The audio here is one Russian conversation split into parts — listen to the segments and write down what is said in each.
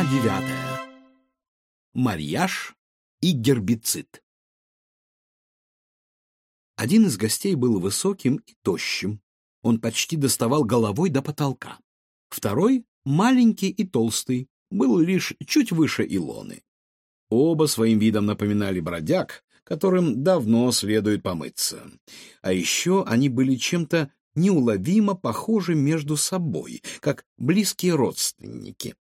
Глава девятая. Марьяж и гербицид. Один из гостей был высоким и тощим. Он почти доставал головой до потолка. Второй, маленький и толстый, был лишь чуть выше Илоны. Оба своим видом напоминали бродяг, которым давно следует помыться. А еще они были чем-то неуловимо похожи между собой, как близкие родственники.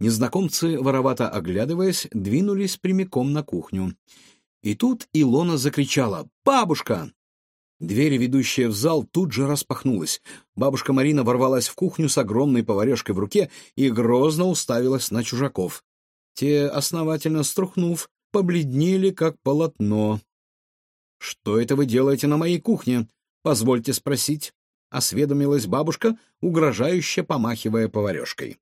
Незнакомцы, воровато оглядываясь, двинулись прямиком на кухню. И тут Илона закричала «Бабушка!». Дверь, ведущая в зал, тут же распахнулась. Бабушка Марина ворвалась в кухню с огромной поварешкой в руке и грозно уставилась на чужаков. Те, основательно струхнув, побледнели, как полотно. «Что это вы делаете на моей кухне?» «Позвольте спросить», — осведомилась бабушка, угрожающе помахивая поварешкой.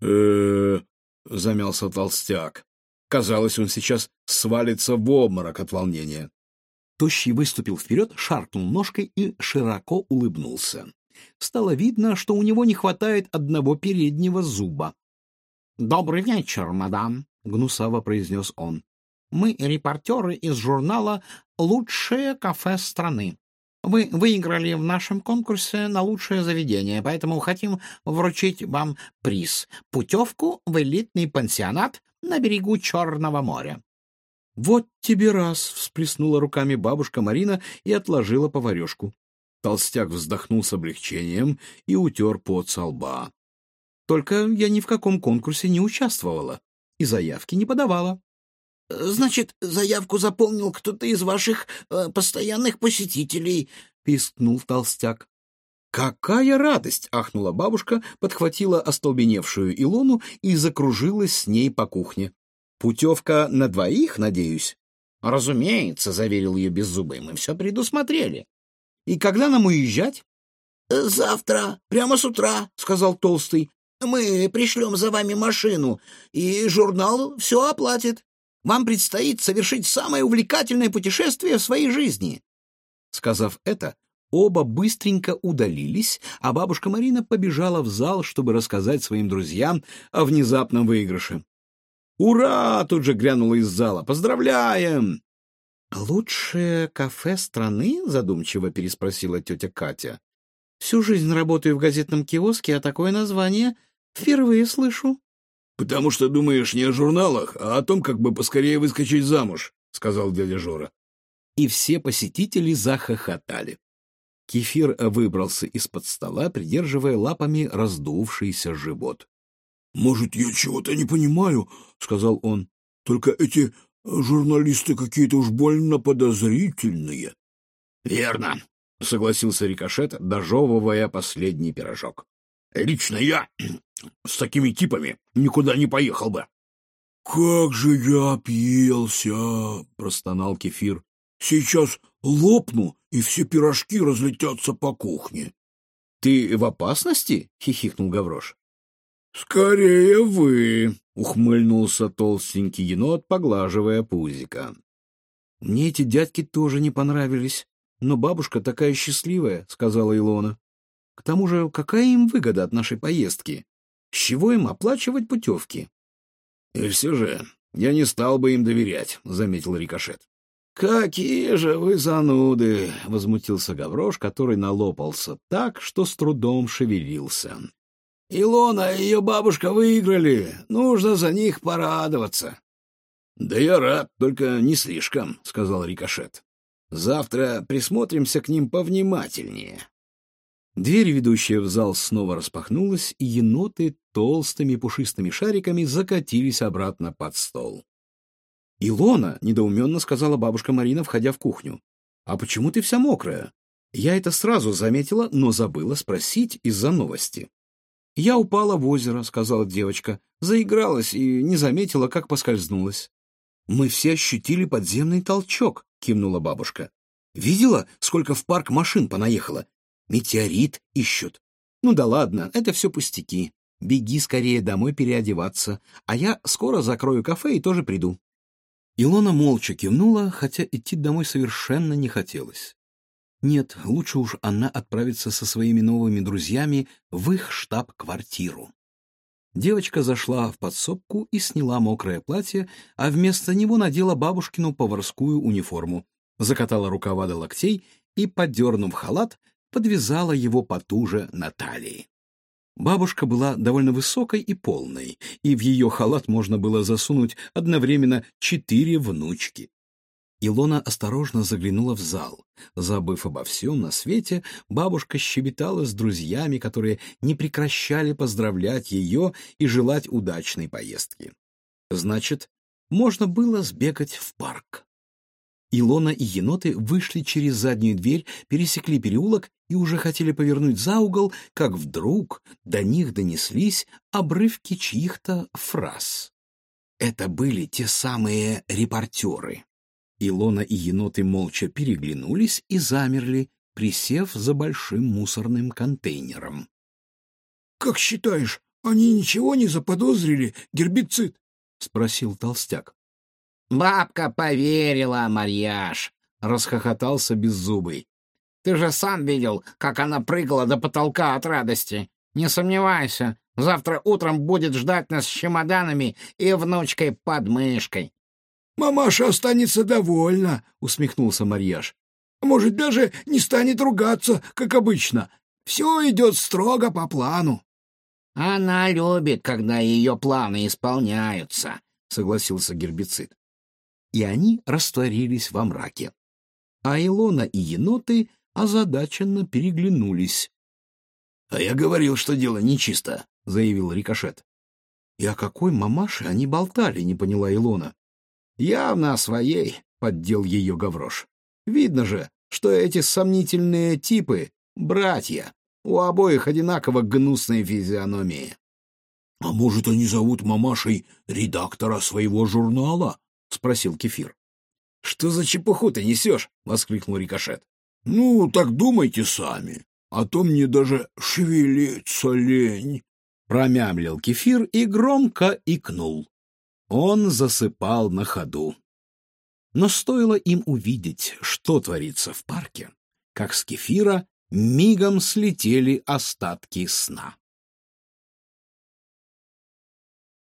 Э замялся толстяк. Казалось, он сейчас свалится в обморок от волнения. Тощий выступил вперед, шаркнул ножкой и широко улыбнулся. Стало видно, что у него не хватает одного переднего зуба. «Добрый вечер, мадам», — гнусаво произнес он. «Мы репортеры из журнала «Лучшее кафе страны». Вы выиграли в нашем конкурсе на лучшее заведение, поэтому хотим вручить вам приз — путевку в элитный пансионат на берегу Черного моря. — Вот тебе раз! — всплеснула руками бабушка Марина и отложила поварешку. Толстяк вздохнул с облегчением и утер пот со лба. — Только я ни в каком конкурсе не участвовала и заявки не подавала. — Значит, заявку заполнил кто-то из ваших э, постоянных посетителей, — пискнул толстяк. «Какая радость!» — ахнула бабушка, подхватила остолбеневшую Илону и закружилась с ней по кухне. «Путевка на двоих, надеюсь?» «Разумеется», — заверил ее беззубый, — «мы все предусмотрели». «И когда нам уезжать?» «Завтра, прямо с утра», — сказал Толстый. «Мы пришлем за вами машину, и журнал все оплатит». Вам предстоит совершить самое увлекательное путешествие в своей жизни. Сказав это, оба быстренько удалились, а бабушка Марина побежала в зал, чтобы рассказать своим друзьям о внезапном выигрыше. «Ура!» — тут же грянула из зала. «Поздравляем!» «Лучшее кафе страны?» — задумчиво переспросила тетя Катя. «Всю жизнь работаю в газетном киоске, а такое название впервые слышу». — Потому что думаешь не о журналах, а о том, как бы поскорее выскочить замуж, — сказал дядя Жора. И все посетители захохотали. Кефир выбрался из-под стола, придерживая лапами раздувшийся живот. — Может, я чего-то не понимаю, — сказал он. — Только эти журналисты какие-то уж больно подозрительные. — Верно, — согласился Рикошет, дожевывая последний пирожок. — Лично я с такими типами никуда не поехал бы. — Как же я опьелся! — простонал Кефир. — Сейчас лопну, и все пирожки разлетятся по кухне. — Ты в опасности? — хихикнул Гаврош. — Скорее вы! — ухмыльнулся толстенький енот, поглаживая пузика. — Мне эти дядьки тоже не понравились, но бабушка такая счастливая, — сказала Илона. — К тому же, какая им выгода от нашей поездки? С чего им оплачивать путевки? — И все же я не стал бы им доверять, — заметил Рикошет. — Какие же вы зануды! — возмутился Гаврош, который налопался так, что с трудом шевелился. — Илона и ее бабушка выиграли. Нужно за них порадоваться. — Да я рад, только не слишком, — сказал Рикошет. — Завтра присмотримся к ним повнимательнее. Дверь, ведущая в зал, снова распахнулась, и еноты толстыми пушистыми шариками закатились обратно под стол. «Илона!» — недоуменно сказала бабушка Марина, входя в кухню. «А почему ты вся мокрая?» Я это сразу заметила, но забыла спросить из-за новости. «Я упала в озеро», — сказала девочка, заигралась и не заметила, как поскользнулась. «Мы все ощутили подземный толчок», — кивнула бабушка. «Видела, сколько в парк машин понаехало? Метеорит ищут. Ну да ладно, это все пустяки. Беги скорее домой переодеваться, а я скоро закрою кафе и тоже приду. Илона молча кивнула, хотя идти домой совершенно не хотелось. Нет, лучше уж она отправится со своими новыми друзьями в их штаб-квартиру. Девочка зашла в подсобку и сняла мокрое платье, а вместо него надела бабушкину поварскую униформу, закатала рукава до локтей и, подернув халат, подвязала его потуже на талии. Бабушка была довольно высокой и полной, и в ее халат можно было засунуть одновременно четыре внучки. Илона осторожно заглянула в зал. Забыв обо всем на свете, бабушка щебетала с друзьями, которые не прекращали поздравлять ее и желать удачной поездки. Значит, можно было сбегать в парк. Илона и еноты вышли через заднюю дверь, пересекли переулок и уже хотели повернуть за угол, как вдруг до них донеслись обрывки чьих-то фраз. Это были те самые репортеры. Илона и еноты молча переглянулись и замерли, присев за большим мусорным контейнером. — Как считаешь, они ничего не заподозрили, гербицид? — спросил толстяк. — Бабка поверила, Марьяш, — расхохотался Беззубый. — Ты же сам видел, как она прыгала до потолка от радости. Не сомневайся, завтра утром будет ждать нас с чемоданами и внучкой под мышкой. Мамаша останется довольна, — усмехнулся Марьяш. Может, даже не станет ругаться, как обычно. Все идет строго по плану. — Она любит, когда ее планы исполняются, — согласился гербицид. И они растворились во мраке. А Илона и еноты озадаченно переглянулись. — А я говорил, что дело нечисто, — заявил Рикошет. — И о какой мамаше они болтали, не поняла Илона. Явно о своей, — поддел ее Гаврош. Видно же, что эти сомнительные типы — братья. У обоих одинаково гнусные физиономии. — А может, они зовут мамашей редактора своего журнала? — спросил Кефир. — Что за чепуху ты несешь? — воскликнул Рикошет. — Ну, так думайте сами, а то мне даже шевелиться лень. Промямлил Кефир и громко икнул. Он засыпал на ходу. Но стоило им увидеть, что творится в парке, как с кефира мигом слетели остатки сна.